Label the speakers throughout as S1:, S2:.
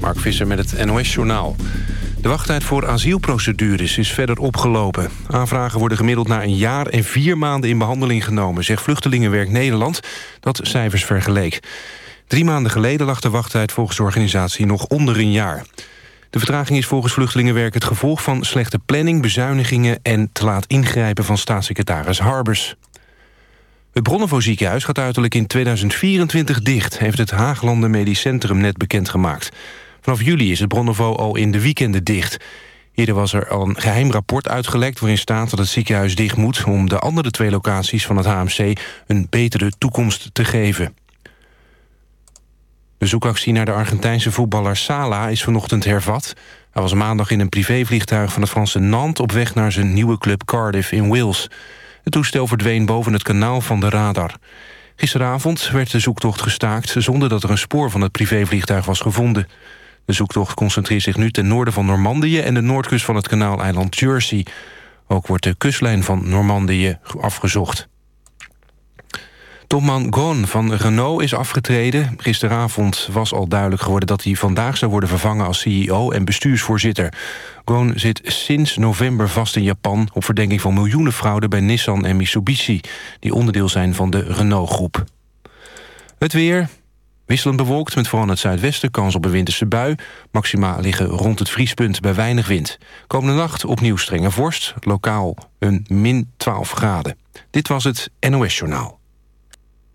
S1: Mark Visser met het NOS-journaal. De wachttijd voor asielprocedures is verder opgelopen. Aanvragen worden gemiddeld na een jaar en vier maanden in behandeling genomen... zegt Vluchtelingenwerk Nederland, dat cijfers vergeleek. Drie maanden geleden lag de wachttijd volgens de organisatie nog onder een jaar. De vertraging is volgens Vluchtelingenwerk het gevolg van slechte planning, bezuinigingen en te laat ingrijpen van staatssecretaris Harbers. Het Bronnevo ziekenhuis gaat uiterlijk in 2024 dicht... heeft het Haaglanden Medisch Centrum net bekendgemaakt. Vanaf juli is het Bronnevo al in de weekenden dicht. Eerder was er al een geheim rapport uitgelekt... waarin staat dat het ziekenhuis dicht moet... om de andere twee locaties van het HMC een betere toekomst te geven. De zoekactie naar de Argentijnse voetballer Sala is vanochtend hervat. Hij was maandag in een privévliegtuig van het Franse Nantes... op weg naar zijn nieuwe club Cardiff in Wales. Het toestel verdween boven het kanaal van de radar. Gisteravond werd de zoektocht gestaakt... zonder dat er een spoor van het privévliegtuig was gevonden. De zoektocht concentreert zich nu ten noorden van Normandië... en de noordkust van het kanaaleiland Jersey. Ook wordt de kustlijn van Normandië afgezocht. Topman Gon van Renault is afgetreden. Gisteravond was al duidelijk geworden dat hij vandaag zou worden vervangen als CEO en bestuursvoorzitter. Gon zit sinds november vast in Japan op verdenking van miljoenen fraude bij Nissan en Mitsubishi, die onderdeel zijn van de Renault-groep. Het weer, Wisselend bewolkt met vooral het zuidwesten kans op een winterse bui. Maxima liggen rond het vriespunt bij weinig wind. Komende nacht opnieuw strenge vorst. Lokaal een min 12 graden. Dit was het NOS Journaal.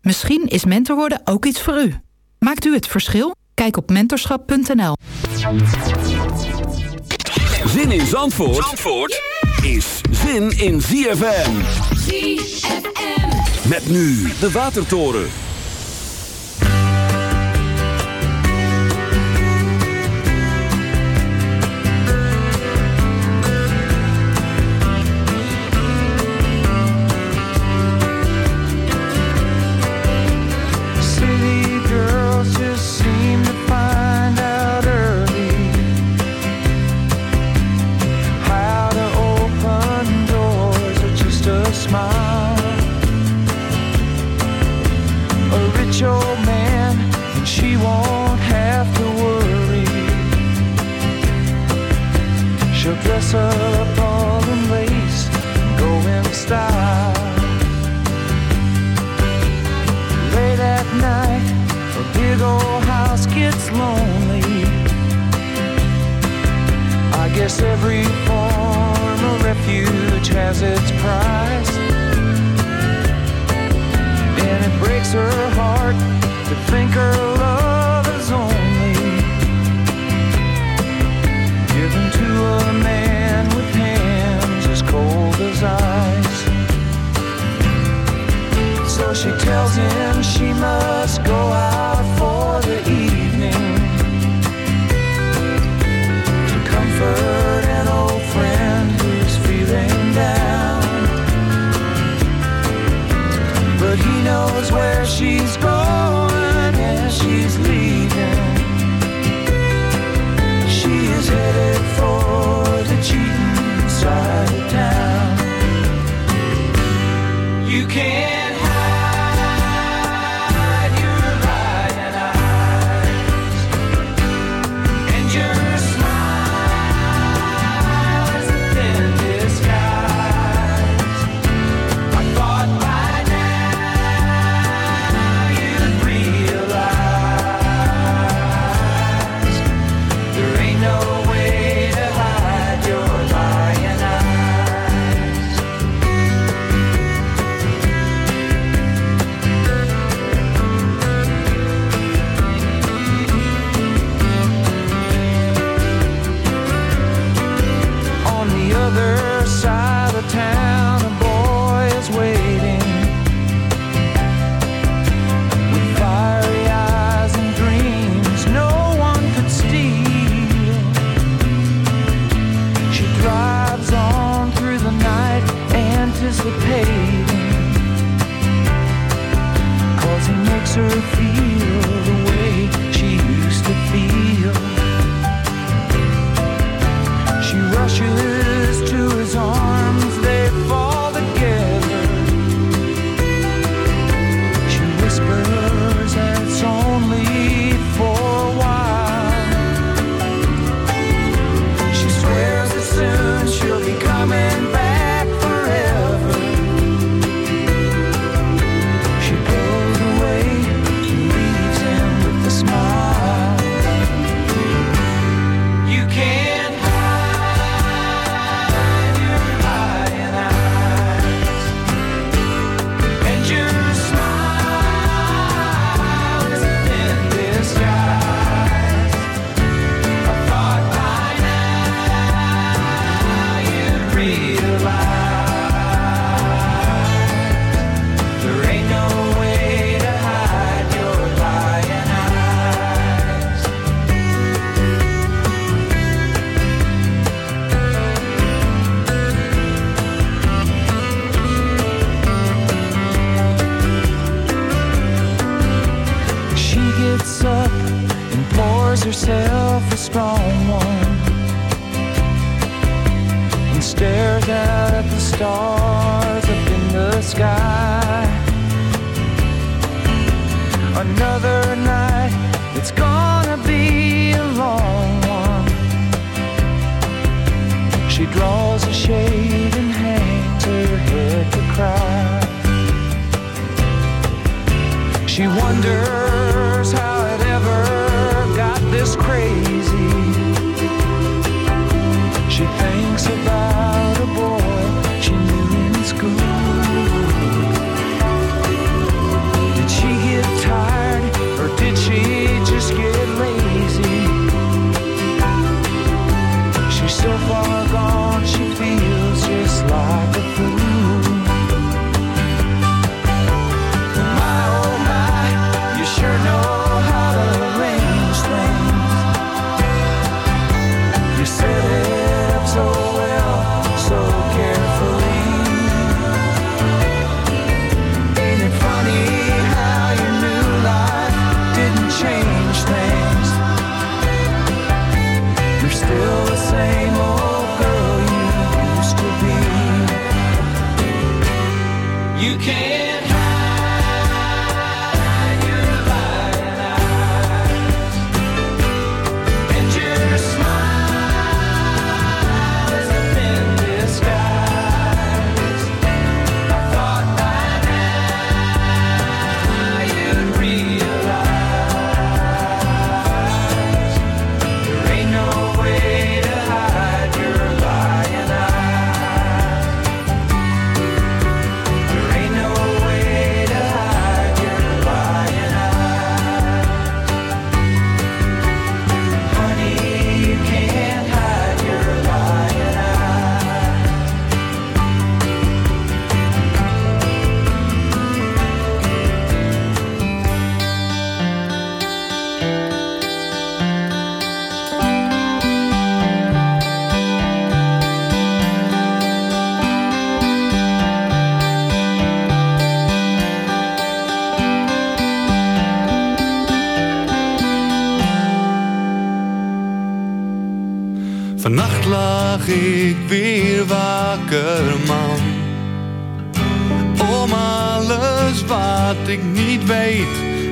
S2: Misschien is mentor worden ook iets voor u. Maakt u het verschil? Kijk op mentorschap.nl.
S3: Zin in Zandvoort, Zandvoort is zin in ZFM.
S4: ZFM.
S3: Met nu de Watertoren.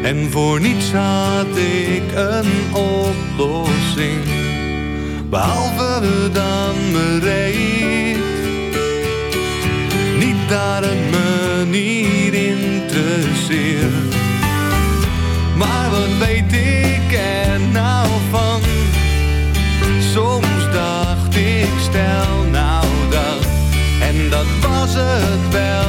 S5: En voor niets had ik een oplossing, behalve dan bereid. Niet daar een manier interesseert, maar wat weet ik er nou van? Soms dacht ik, stel nou dat, en dat was het wel.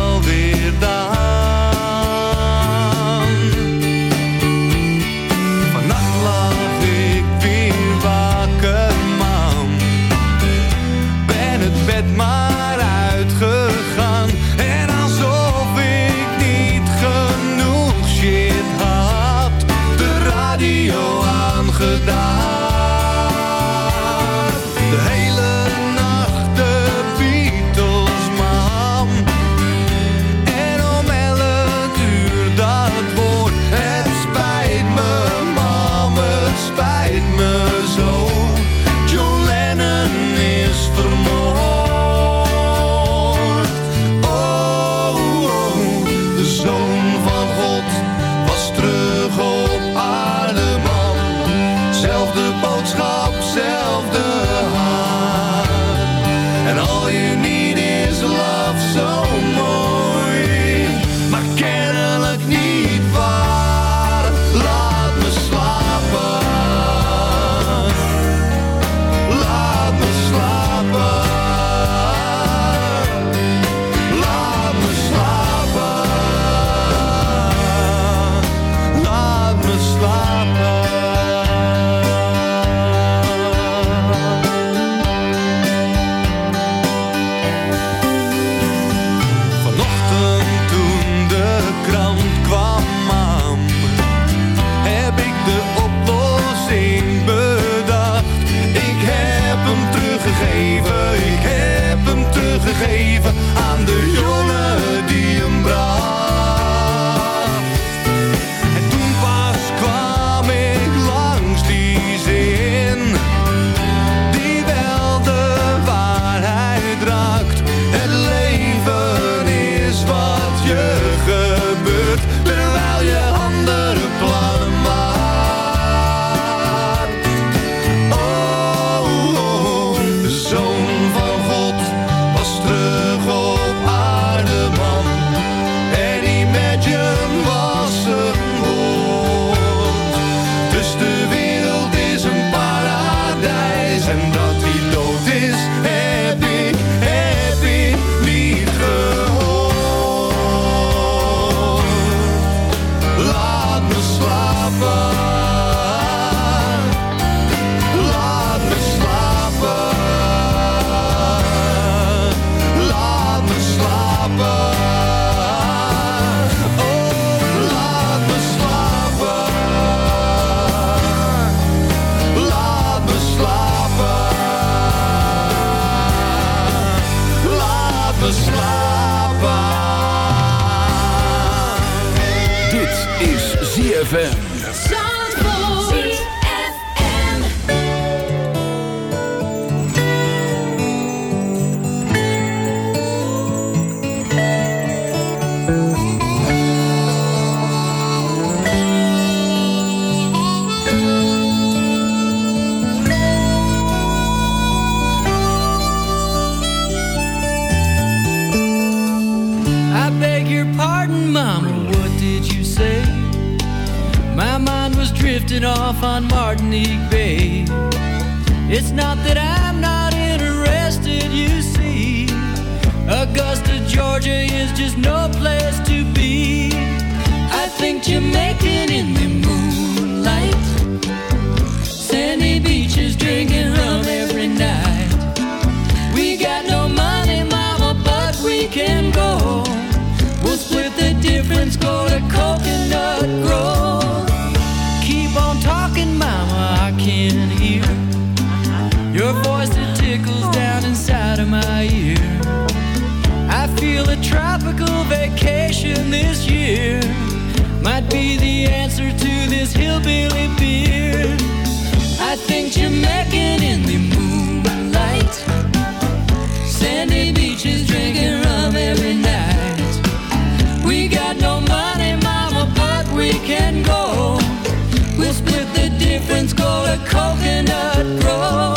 S6: coconut grove.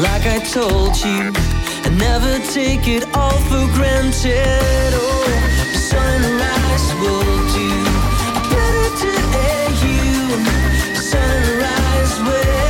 S7: like I told you. I never take it all for granted. Oh, the sunrise will do better to air you. Sunrise will.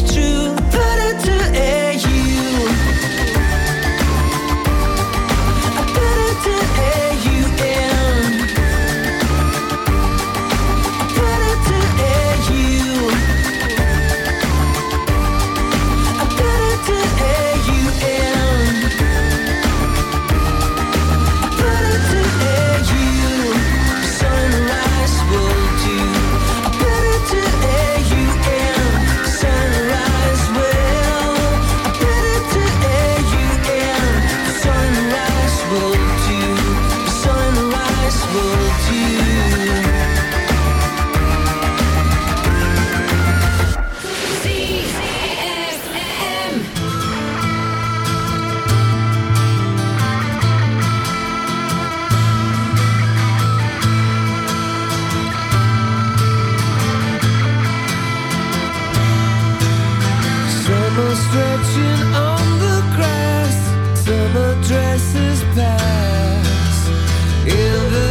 S8: stretching on the grass, summer dresses pass in the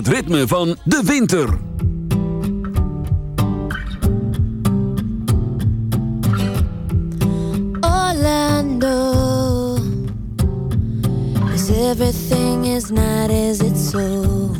S9: het ritme van de winter.
S10: Orlando, cause everything is not as it's so.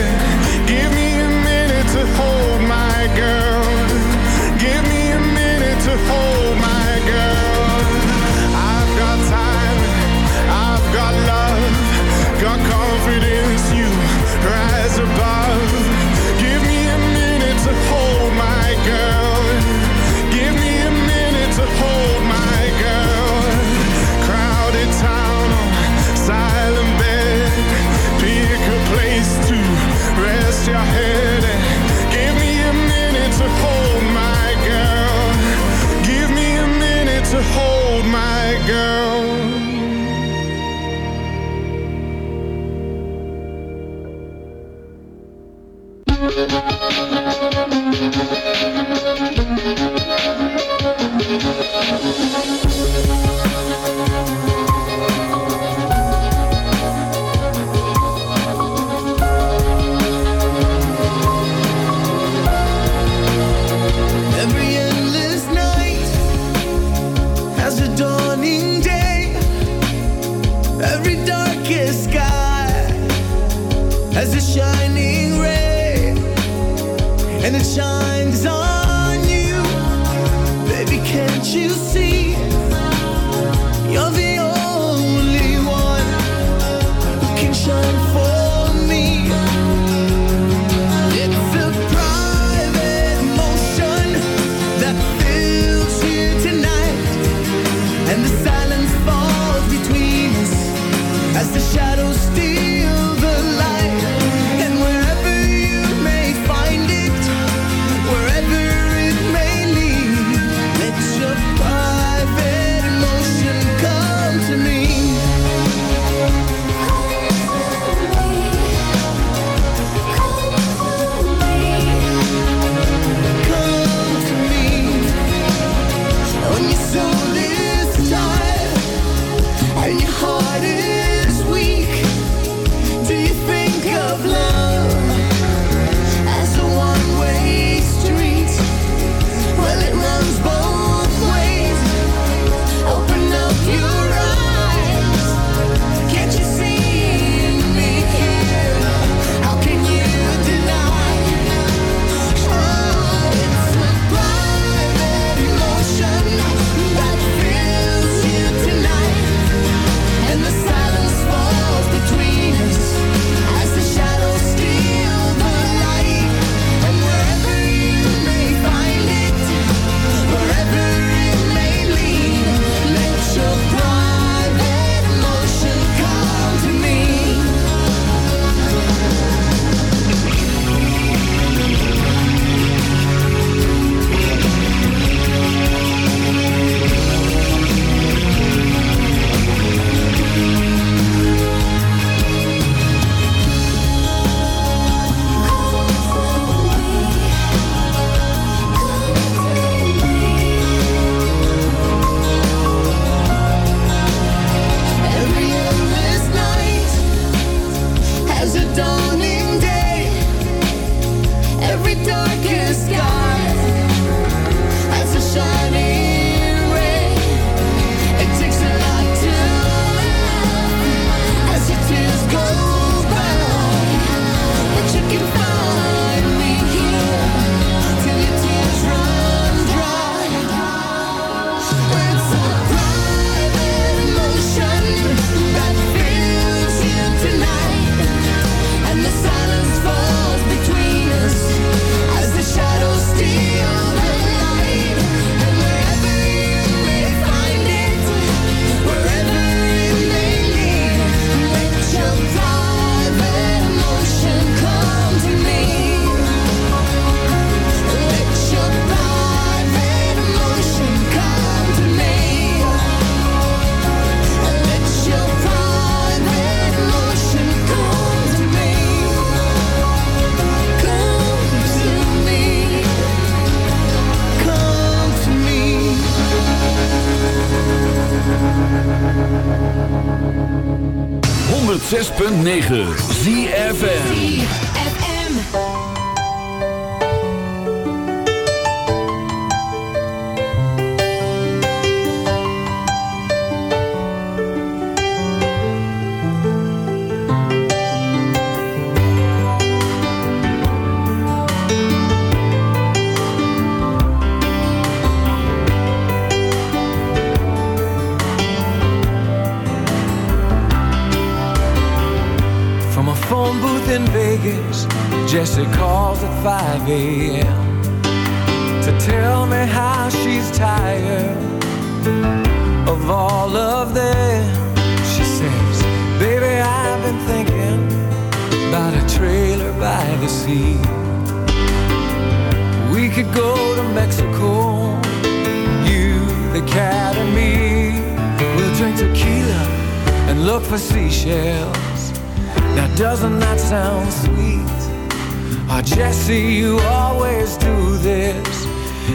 S9: 106.9 ZFM.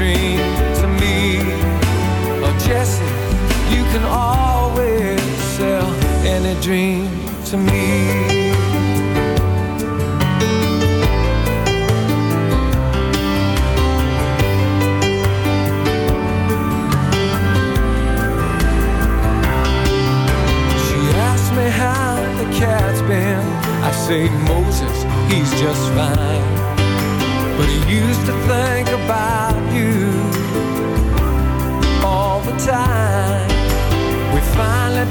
S3: dream to me. Oh, Jesse, you can always sell any dream to me. She asked me how the cat's been. I say, Moses, he's just fine. But he used to think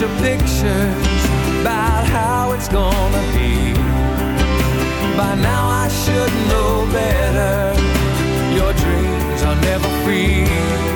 S3: Your pictures about how it's gonna be. By now I should know better. Your dreams are never free.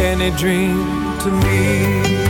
S11: any dream to me.